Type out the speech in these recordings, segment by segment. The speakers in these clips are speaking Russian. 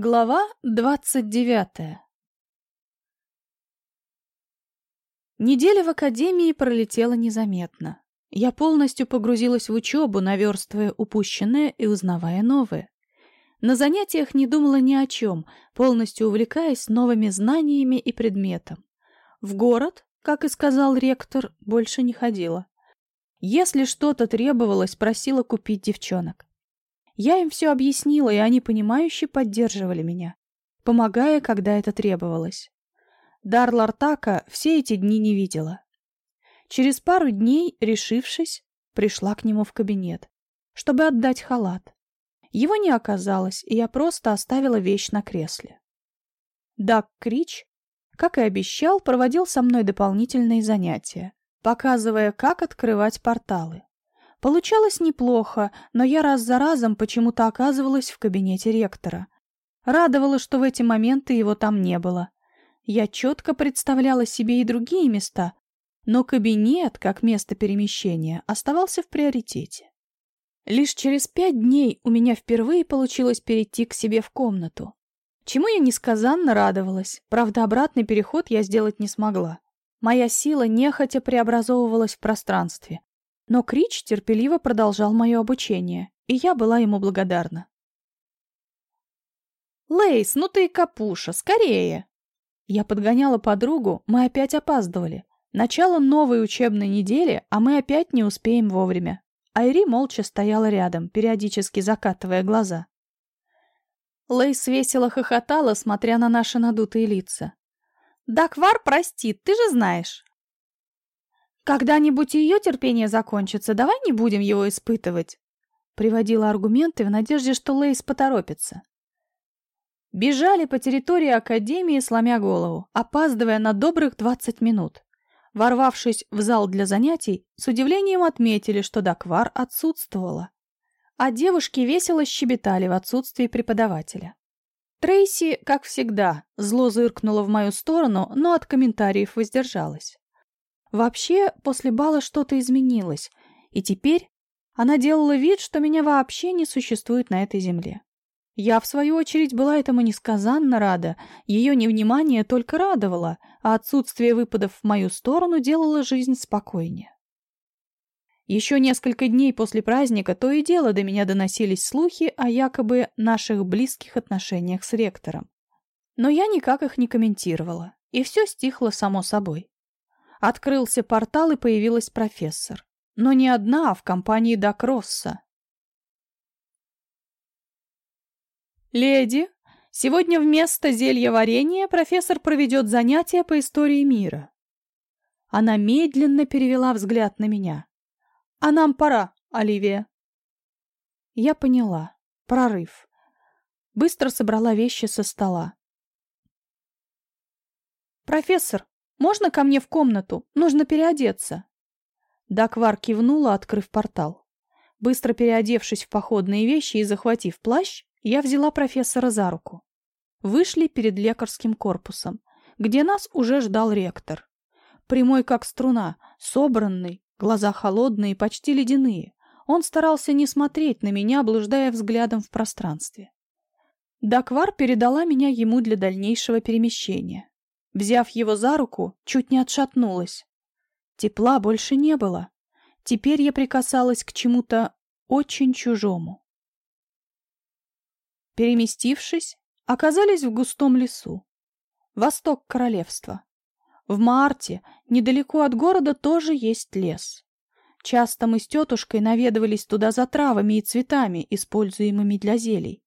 Глава двадцать девятая Неделя в академии пролетела незаметно. Я полностью погрузилась в учебу, наверстывая упущенное и узнавая новое. На занятиях не думала ни о чем, полностью увлекаясь новыми знаниями и предметом. В город, как и сказал ректор, больше не ходила. Если что-то требовалось, просила купить девчонок. Я им все объяснила, и они, понимающе поддерживали меня, помогая, когда это требовалось. Дар Лартака все эти дни не видела. Через пару дней, решившись, пришла к нему в кабинет, чтобы отдать халат. Его не оказалось, и я просто оставила вещь на кресле. Дак Крич, как и обещал, проводил со мной дополнительные занятия, показывая, как открывать порталы. Получалось неплохо, но я раз за разом почему-то оказывалась в кабинете ректора. Радовало, что в эти моменты его там не было. Я четко представляла себе и другие места, но кабинет, как место перемещения, оставался в приоритете. Лишь через пять дней у меня впервые получилось перейти к себе в комнату. Чему я несказанно радовалась, правда, обратный переход я сделать не смогла. Моя сила нехотя преобразовывалась в пространстве. Но Крич терпеливо продолжал мое обучение, и я была ему благодарна. «Лейс, ну ты и копуша, скорее!» Я подгоняла подругу, мы опять опаздывали. Начало новой учебной недели, а мы опять не успеем вовремя. Айри молча стояла рядом, периодически закатывая глаза. Лейс весело хохотала, смотря на наши надутые лица. «Даквар простит, ты же знаешь!» «Когда-нибудь ее терпение закончится, давай не будем его испытывать», приводила аргументы в надежде, что Лейс поторопится. Бежали по территории Академии, сломя голову, опаздывая на добрых двадцать минут. Ворвавшись в зал для занятий, с удивлением отметили, что Даквар отсутствовала. А девушки весело щебетали в отсутствии преподавателя. Трейси, как всегда, зло зыркнула в мою сторону, но от комментариев воздержалась. Вообще, после бала что-то изменилось, и теперь она делала вид, что меня вообще не существует на этой земле. Я, в свою очередь, была этому несказанно рада, ее невнимание только радовало, а отсутствие выпадов в мою сторону делало жизнь спокойнее. Еще несколько дней после праздника то и дело до меня доносились слухи о якобы наших близких отношениях с ректором. Но я никак их не комментировала, и все стихло само собой. Открылся портал, и появилась профессор. Но не одна, а в компании Дакросса. «Леди, сегодня вместо зелья варенья профессор проведет занятия по истории мира». Она медленно перевела взгляд на меня. «А нам пора, Оливия». Я поняла. Прорыв. Быстро собрала вещи со стола. «Профессор, можно ко мне в комнату? Нужно переодеться. Даквар кивнула, открыв портал. Быстро переодевшись в походные вещи и захватив плащ, я взяла профессора за руку. Вышли перед лекарским корпусом, где нас уже ждал ректор. Прямой как струна, собранный, глаза холодные, почти ледяные. Он старался не смотреть на меня, блуждая взглядом в пространстве. Даквар передала меня ему для дальнейшего перемещения. Взяв его за руку, чуть не отшатнулась. Тепла больше не было. Теперь я прикасалась к чему-то очень чужому. Переместившись, оказались в густом лесу. Восток королевства. В Марте, недалеко от города, тоже есть лес. Часто мы с тетушкой наведывались туда за травами и цветами, используемыми для зелий.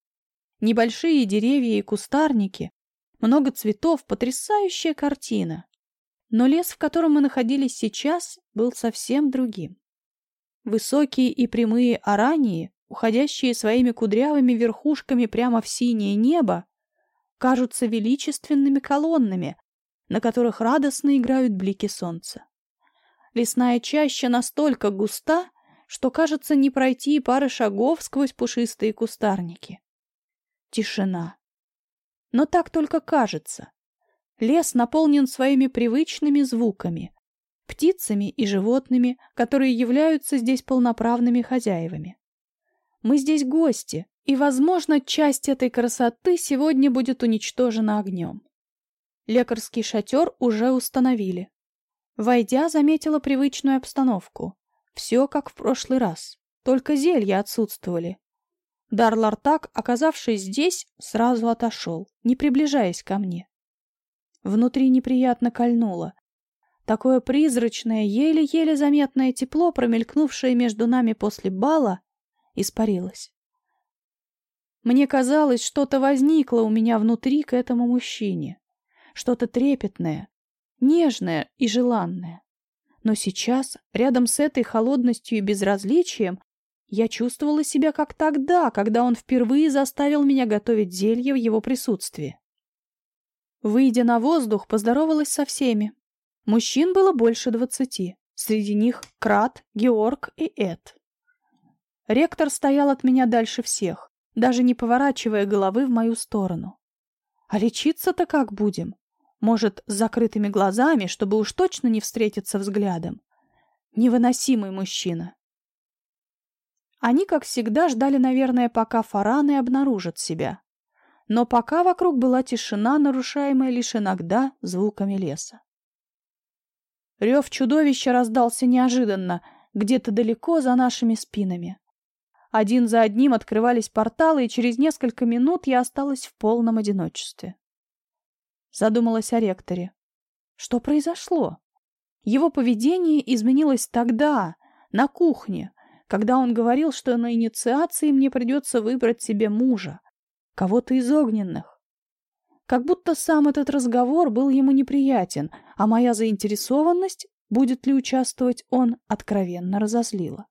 Небольшие деревья и кустарники много цветов, потрясающая картина. Но лес, в котором мы находились сейчас, был совсем другим. Высокие и прямые орании, уходящие своими кудрявыми верхушками прямо в синее небо, кажутся величественными колоннами, на которых радостно играют блики солнца. Лесная чаща настолько густа, что кажется не пройти пары шагов сквозь пушистые кустарники. Тишина. Но так только кажется. Лес наполнен своими привычными звуками, птицами и животными, которые являются здесь полноправными хозяевами. Мы здесь гости, И, возможно, часть этой красоты сегодня будет уничтожена огнем. Лекарский шатер уже установили. Войдя, заметила привычную обстановку. Все как в прошлый раз, только зелья отсутствовали. Дарлартак, оказавшись здесь, сразу отошел, не приближаясь ко мне. Внутри неприятно кольнуло. Такое призрачное, еле-еле заметное тепло, промелькнувшее между нами после бала, испарилось. Мне казалось, что-то возникло у меня внутри к этому мужчине. Что-то трепетное, нежное и желанное. Но сейчас, рядом с этой холодностью и безразличием, я чувствовала себя как тогда, когда он впервые заставил меня готовить зелье в его присутствии. Выйдя на воздух, поздоровалась со всеми. Мужчин было больше двадцати. Среди них Крат, Георг и Эд. Ректор стоял от меня дальше всех, даже не поворачивая головы в мою сторону. А лечиться-то как будем? Может, с закрытыми глазами, чтобы уж точно не встретиться взглядом? Невыносимый мужчина. Они, как всегда, ждали, наверное, пока фараны обнаружат себя. Но пока вокруг была тишина, нарушаемая лишь иногда звуками леса. Рев чудовища раздался неожиданно, где-то далеко за нашими спинами. Один за одним открывались порталы, и через несколько минут я осталась в полном одиночестве. Задумалась о ректоре. Что произошло? Его поведение изменилось тогда, на кухне, когда он говорил, что на инициации мне придется выбрать себе мужа, кого-то из огненных. Как будто сам этот разговор был ему неприятен, а моя заинтересованность, будет ли участвовать он, откровенно разозлила.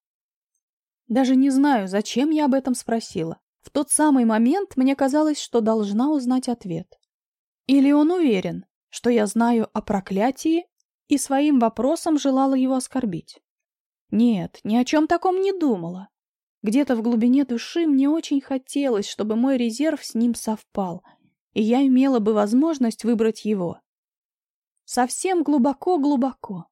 Даже не знаю, зачем я об этом спросила. В тот самый момент мне казалось, что должна узнать ответ. Или он уверен, что я знаю о проклятии и своим вопросом желала его оскорбить. Нет, ни о чем таком не думала. Где-то в глубине души мне очень хотелось, чтобы мой резерв с ним совпал, и я имела бы возможность выбрать его. Совсем глубоко-глубоко.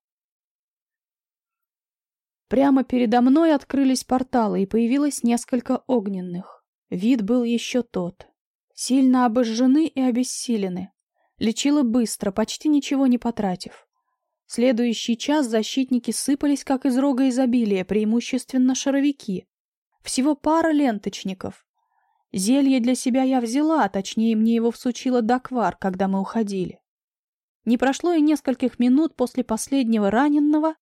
Прямо передо мной открылись порталы, и появилось несколько огненных. Вид был еще тот. Сильно обожжены и обессилены. Лечила быстро, почти ничего не потратив. Следующий час защитники сыпались, как из рога изобилия, преимущественно шаровики. Всего пара ленточников. Зелье для себя я взяла, а точнее мне его всучила Даквар, когда мы уходили. Не прошло и нескольких минут после последнего раненного,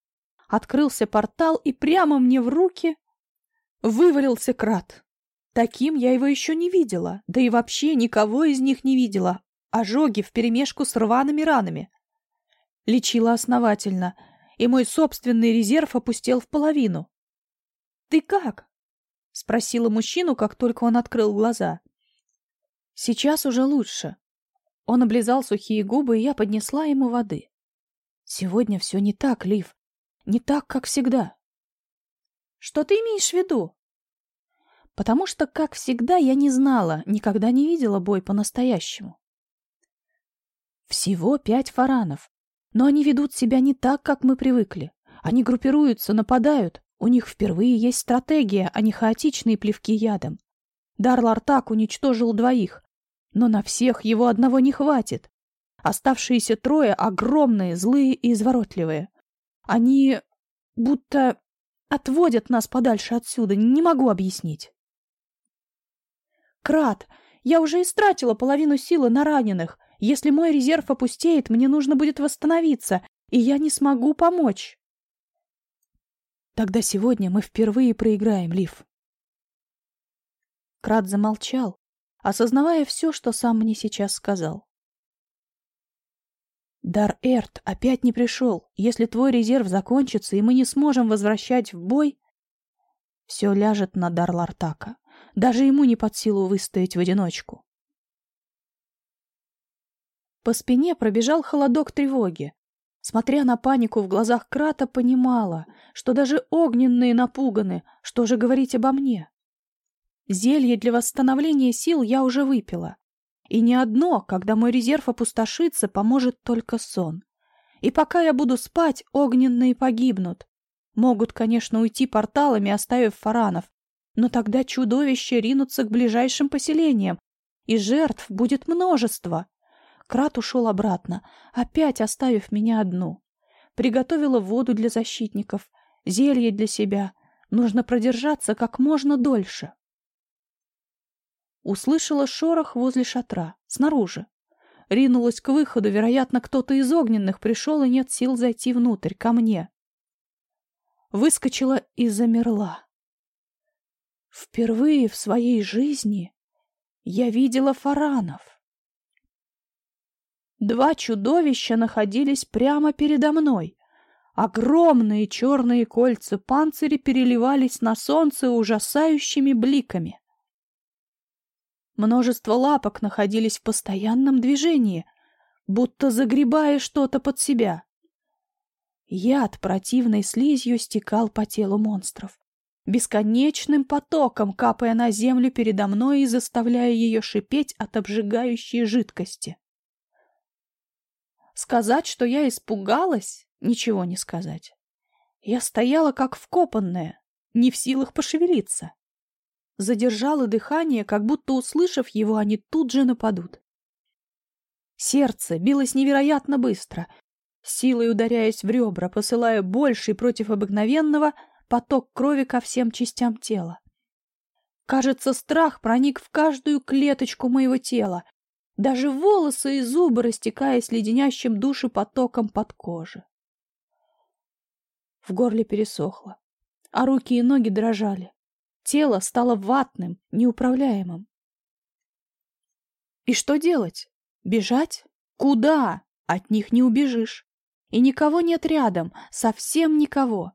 открылся портал, и прямо мне в руки вывалился крат. Таким я его еще не видела, да и вообще никого из них не видела. Ожоги вперемешку с рваными ранами. Лечила основательно, и мой собственный резерв опустел в половину. «Ты как?» — спросила мужчину, как только он открыл глаза. «Сейчас уже лучше». Он облизал сухие губы, и я поднесла ему воды. «Сегодня все не так, Лив. Не так, как всегда». «Что ты имеешь в виду?» «Потому что, как всегда, я не знала, никогда не видела бой по-настоящему». Всего пять фаранов, но они ведут себя не так, как мы привыкли. Они группируются, нападают. У них впервые есть стратегия, а не хаотичные плевки ядом. Дарлартак уничтожил двоих, но на всех его одного не хватит. Оставшиеся трое огромные, злые и изворотливые. Они будто отводят нас подальше отсюда, не могу объяснить. Крат, я уже истратила половину силы на раненых. Если мой резерв опустеет, мне нужно будет восстановиться, и я не смогу помочь. Тогда сегодня мы впервые проиграем, Лив. Крат замолчал, осознавая все, что сам мне сейчас сказал. Дар Эрт опять не пришел. Если твой резерв закончится, и мы не сможем возвращать в бой, все ляжет на Дар Лартака. Даже ему не под силу выстоять в одиночку. По спине пробежал холодок тревоги. Смотря на панику в глазах Крата, понимала, что даже огненные напуганы, что же говорить обо мне. Зелье для восстановления сил я уже выпила. И не одно, когда мой резерв опустошится, поможет только сон. И пока я буду спать, огненные погибнут. Могут, конечно, уйти порталами, оставив фаранов. Но тогда чудовища ринутся к ближайшим поселениям, и жертв будет множество. Крат ушел обратно, опять оставив меня одну. Приготовила воду для защитников, зелье для себя. Нужно продержаться как можно дольше. Услышала шорох возле шатра, снаружи. Ринулась к выходу, вероятно, кто-то из огненных пришел и нет сил зайти внутрь, ко мне. Выскочила и замерла. Впервые в своей жизни я видела фаранов. Два чудовища находились прямо передо мной. Огромные черные кольца панциря переливались на солнце ужасающими бликами. Множество лапок находились в постоянном движении, будто загребая что-то под себя. Яд противной слизью стекал по телу монстров, бесконечным потоком капая на землю передо мной и заставляя ее шипеть от обжигающей жидкости. Сказать, что я испугалась, ничего не сказать. Я стояла как вкопанная, не в силах пошевелиться. Задержала дыхание, как будто, услышав его, они тут же нападут. Сердце билось невероятно быстро, силой ударяясь в ребра, посылая больший против обыкновенного поток крови ко всем частям тела. Кажется, страх проник в каждую клеточку моего тела, даже волосы и зубы растекаясь леденящим души потоком под кожи. В горле пересохло, а руки и ноги дрожали. Тело стало ватным, неуправляемым. И что делать? Бежать? Куда? От них не убежишь. И никого нет рядом, совсем никого.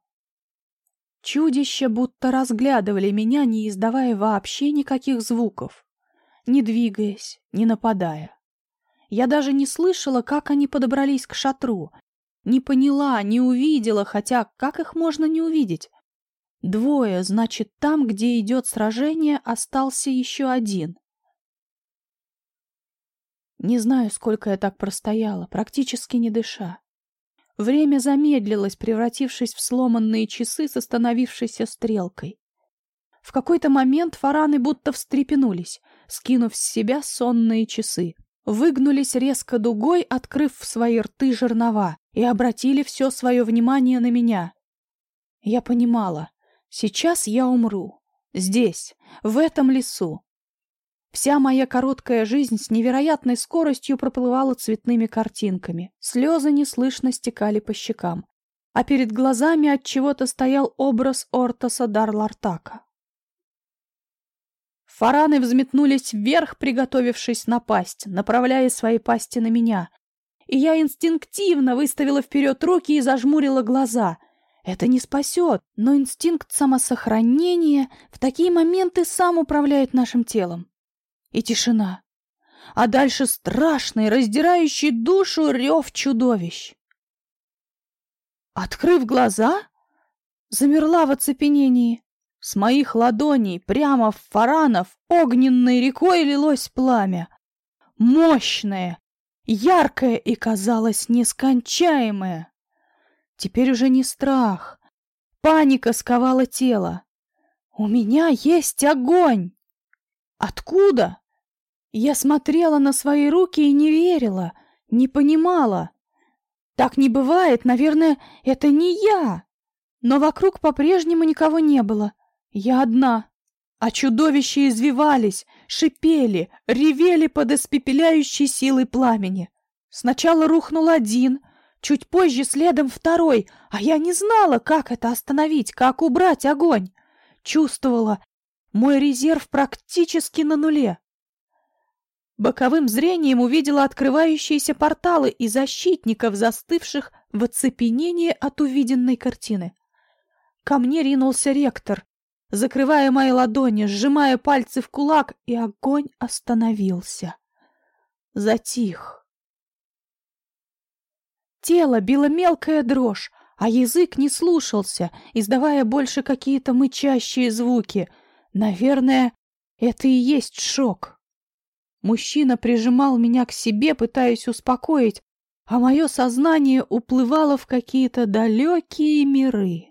Чудища будто разглядывали меня, не издавая вообще никаких звуков, не двигаясь, не нападая. Я даже не слышала, как они подобрались к шатру, не поняла, не увидела, хотя как их можно не увидеть? Двое, значит, там, где идет сражение, остался еще один. Не знаю, сколько я так простояла, практически не дыша. Время замедлилось, превратившись в сломанные часы с остановившейся стрелкой. В какой-то момент фараны будто встрепенулись, скинув с себя сонные часы. Выгнулись резко дугой, открыв в свои рты жернова, и обратили все свое внимание на меня. Я понимала, Сейчас я умру. Здесь, в этом лесу. Вся моя короткая жизнь с невероятной скоростью проплывала цветными картинками. Слезы неслышно стекали по щекам. А перед глазами от чего-то стоял образ Ортоса Дарлартака. Фараны взметнулись вверх, приготовившись напасть, направляя свои пасти на меня. И я инстинктивно выставила вперед руки и зажмурила глаза — это не спасет, но инстинкт самосохранения в такие моменты сам управляет нашим телом. И тишина. А дальше страшный, раздирающий душу рев чудовищ. Открыв глаза, замерла в оцепенении. С моих ладоней прямо в фаранов огненной рекой лилось пламя. Мощное, яркое и, казалось, нескончаемое. Теперь уже не страх. Паника сковала тело. У меня есть огонь! Откуда? Я смотрела на свои руки и не верила, не понимала. Так не бывает, наверное, это не я. Но вокруг по-прежнему никого не было. Я одна. А чудовища извивались, шипели, ревели под испепеляющей силой пламени. Сначала рухнул один, Чуть позже следом второй, а я не знала, как это остановить, как убрать огонь. Чувствовала, мой резерв практически на нуле. Боковым зрением увидела открывающиеся порталы и защитников, застывших в оцепенении от увиденной картины. Ко мне ринулся ректор, закрывая мои ладони, сжимая пальцы в кулак, и огонь остановился. Затих. Тело било мелкая дрожь, а язык не слушался, издавая больше какие-то мычащие звуки. Наверное, это и есть шок. Мужчина прижимал меня к себе, пытаясь успокоить, а мое сознание уплывало в какие-то далекие миры.